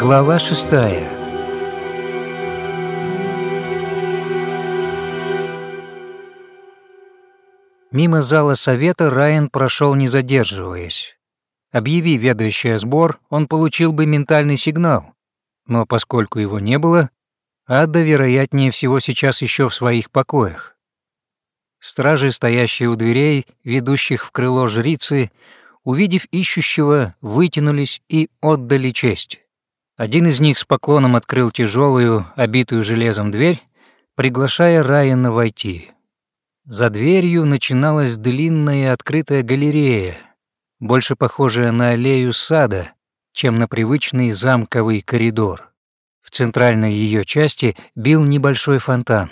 Глава шестая Мимо зала совета Райан прошел не задерживаясь. Объяви ведущий сбор, он получил бы ментальный сигнал, но поскольку его не было, Ада, вероятнее всего, сейчас еще в своих покоях. Стражи, стоящие у дверей, ведущих в крыло жрицы, увидев ищущего, вытянулись и отдали честь. Один из них с поклоном открыл тяжелую, обитую железом дверь, приглашая Райана войти. За дверью начиналась длинная открытая галерея, больше похожая на аллею сада, чем на привычный замковый коридор. В центральной ее части бил небольшой фонтан.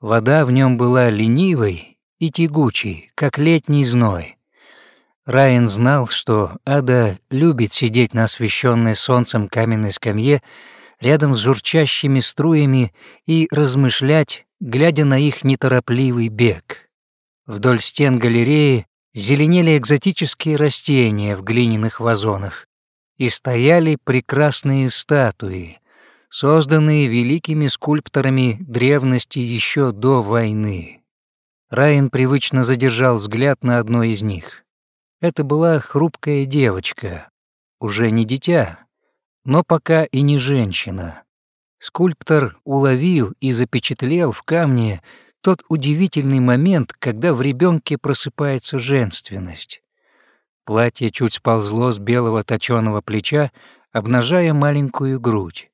Вода в нем была ленивой и тягучей, как летний зной. Райан знал, что Ада любит сидеть на освещенной солнцем каменной скамье рядом с журчащими струями и размышлять, глядя на их неторопливый бег. Вдоль стен галереи зеленели экзотические растения в глиняных вазонах и стояли прекрасные статуи, созданные великими скульпторами древности еще до войны. Райан привычно задержал взгляд на одной из них. Это была хрупкая девочка, уже не дитя, но пока и не женщина. Скульптор уловил и запечатлел в камне тот удивительный момент, когда в ребенке просыпается женственность. Платье чуть сползло с белого точёного плеча, обнажая маленькую грудь.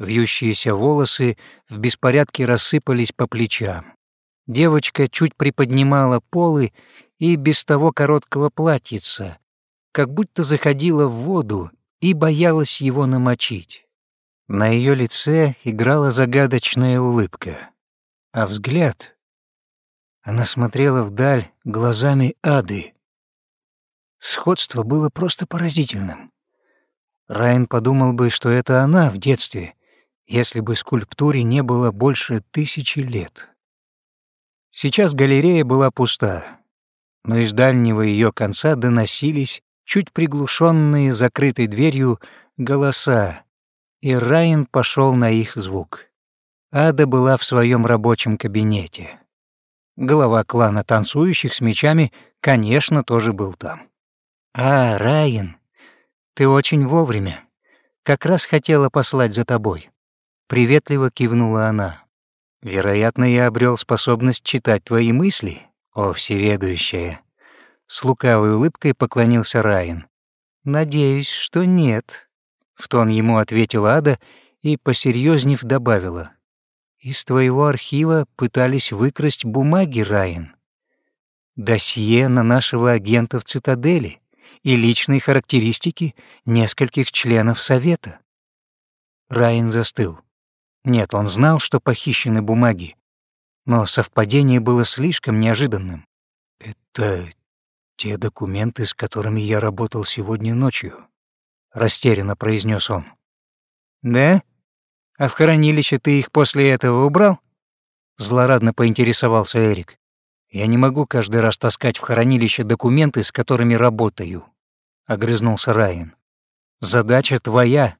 Вьющиеся волосы в беспорядке рассыпались по плечам. Девочка чуть приподнимала полы и без того короткого платьица, как будто заходила в воду и боялась его намочить. На ее лице играла загадочная улыбка а взгляд... Она смотрела вдаль глазами ады. Сходство было просто поразительным. Райан подумал бы, что это она в детстве, если бы скульптуре не было больше тысячи лет. Сейчас галерея была пуста, но из дальнего ее конца доносились чуть приглушенные закрытой дверью голоса, и Райан пошел на их звук. Ада была в своем рабочем кабинете. Глава клана танцующих с мечами, конечно, тоже был там. «А, Райан, ты очень вовремя. Как раз хотела послать за тобой». Приветливо кивнула она. «Вероятно, я обрел способность читать твои мысли, о всеведущая». С лукавой улыбкой поклонился Райан. «Надеюсь, что нет», — в тон ему ответила Ада и, посерьезнев, добавила. Из твоего архива пытались выкрасть бумаги, Райан. Досье на нашего агента в цитадели и личные характеристики нескольких членов Совета. Райан застыл. Нет, он знал, что похищены бумаги, но совпадение было слишком неожиданным. «Это те документы, с которыми я работал сегодня ночью», — растерянно произнес он. «Да?» «А в хранилище ты их после этого убрал?» Злорадно поинтересовался Эрик. «Я не могу каждый раз таскать в хранилище документы, с которыми работаю», — огрызнулся Райан. «Задача твоя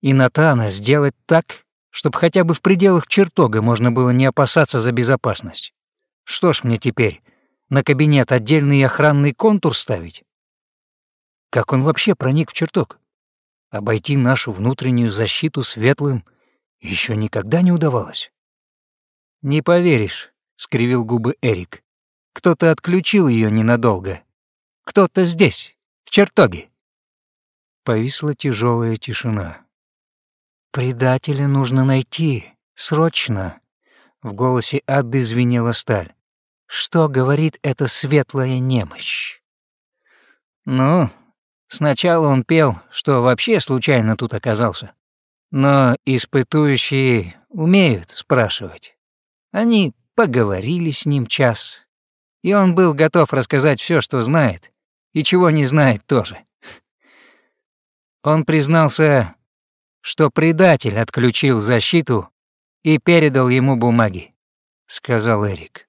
и Натана сделать так, чтобы хотя бы в пределах чертога можно было не опасаться за безопасность. Что ж мне теперь, на кабинет отдельный охранный контур ставить? Как он вообще проник в чертог? Обойти нашу внутреннюю защиту светлым — еще никогда не удавалось. «Не поверишь», — скривил губы Эрик. «Кто-то отключил ее ненадолго. Кто-то здесь, в чертоге». Повисла тяжелая тишина. «Предателя нужно найти, срочно», — в голосе Адды звенела сталь. «Что говорит эта светлая немощь?» «Ну, сначала он пел, что вообще случайно тут оказался. Но испытующие умеют спрашивать. Они поговорили с ним час, и он был готов рассказать все, что знает, и чего не знает тоже. Он признался, что предатель отключил защиту и передал ему бумаги, сказал Эрик.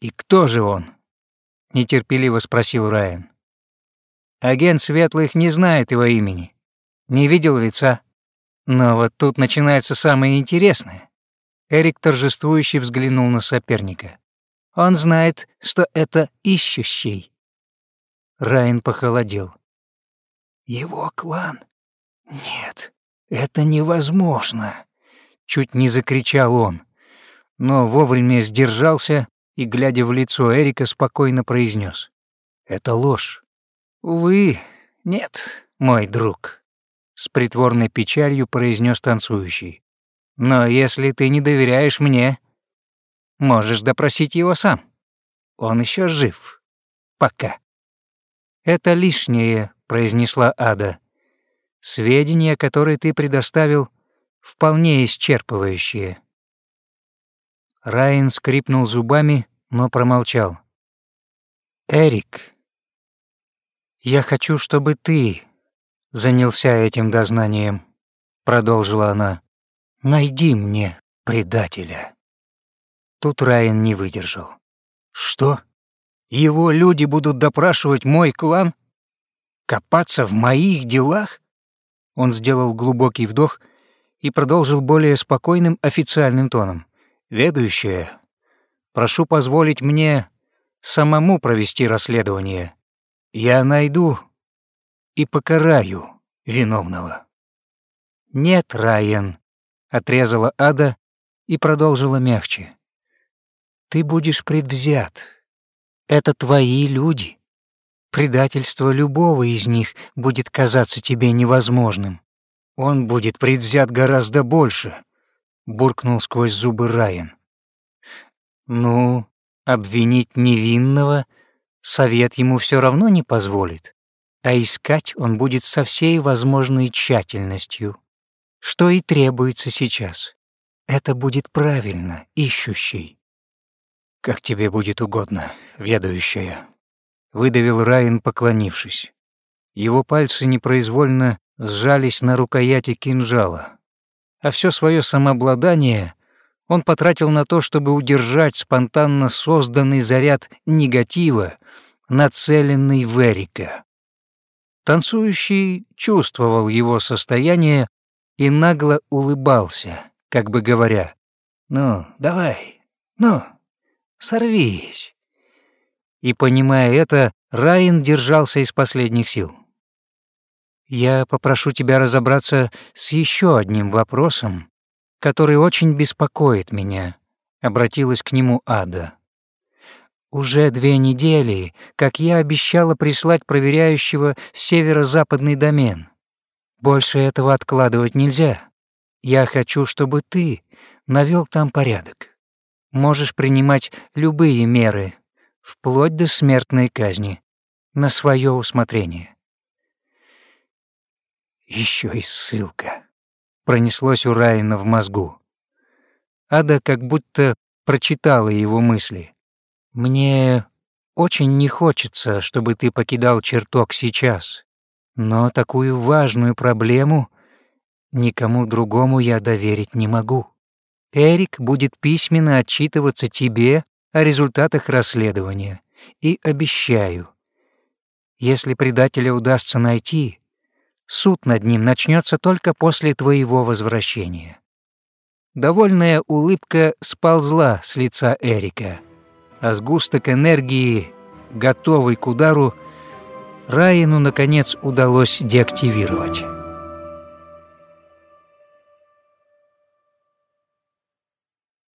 «И кто же он?» — нетерпеливо спросил Райан. «Агент Светлых не знает его имени Не видел лица. Но вот тут начинается самое интересное. Эрик торжествующе взглянул на соперника. Он знает, что это ищущий. Райан похолодел. Его клан? Нет, это невозможно. Чуть не закричал он, но вовремя сдержался и, глядя в лицо Эрика, спокойно произнес: «Это ложь». «Увы, нет, мой друг», — с притворной печалью произнес танцующий. «Но если ты не доверяешь мне, можешь допросить его сам. Он еще жив. Пока». «Это лишнее», — произнесла Ада. «Сведения, которые ты предоставил, вполне исчерпывающие». Райан скрипнул зубами, но промолчал. «Эрик, я хочу, чтобы ты занялся этим дознанием», — продолжила она. «Найди мне предателя». Тут Райан не выдержал. «Что? Его люди будут допрашивать мой клан? Копаться в моих делах?» Он сделал глубокий вдох и продолжил более спокойным официальным тоном. «Ведущая, прошу позволить мне самому провести расследование. Я найду и покараю виновного». «Нет, Райан», — отрезала Ада и продолжила мягче. «Ты будешь предвзят. Это твои люди. Предательство любого из них будет казаться тебе невозможным. Он будет предвзят гораздо больше, буркнул сквозь зубы Райан. Ну, обвинить невинного совет ему все равно не позволит, а искать он будет со всей возможной тщательностью, что и требуется сейчас. Это будет правильно, ищущий. Как тебе будет угодно, ведающая, выдавил Райан, поклонившись. Его пальцы непроизвольно сжались на рукояти кинжала а все свое самообладание он потратил на то, чтобы удержать спонтанно созданный заряд негатива, нацеленный в Эрика. Танцующий чувствовал его состояние и нагло улыбался, как бы говоря, «Ну, давай, ну, сорвись». И, понимая это, Райан держался из последних сил. Я попрошу тебя разобраться с еще одним вопросом, который очень беспокоит меня», — обратилась к нему Ада. «Уже две недели, как я обещала прислать проверяющего в северо-западный домен. Больше этого откладывать нельзя. Я хочу, чтобы ты навел там порядок. Можешь принимать любые меры, вплоть до смертной казни, на свое усмотрение. Еще и ссылка. Пронеслось у Райана в мозгу. Ада как будто прочитала его мысли. «Мне очень не хочется, чтобы ты покидал чертог сейчас, но такую важную проблему никому другому я доверить не могу. Эрик будет письменно отчитываться тебе о результатах расследования. И обещаю, если предателя удастся найти, Суд над ним начнется только после твоего возвращения». Довольная улыбка сползла с лица Эрика, а сгусток энергии, готовый к удару, Райану, наконец, удалось деактивировать.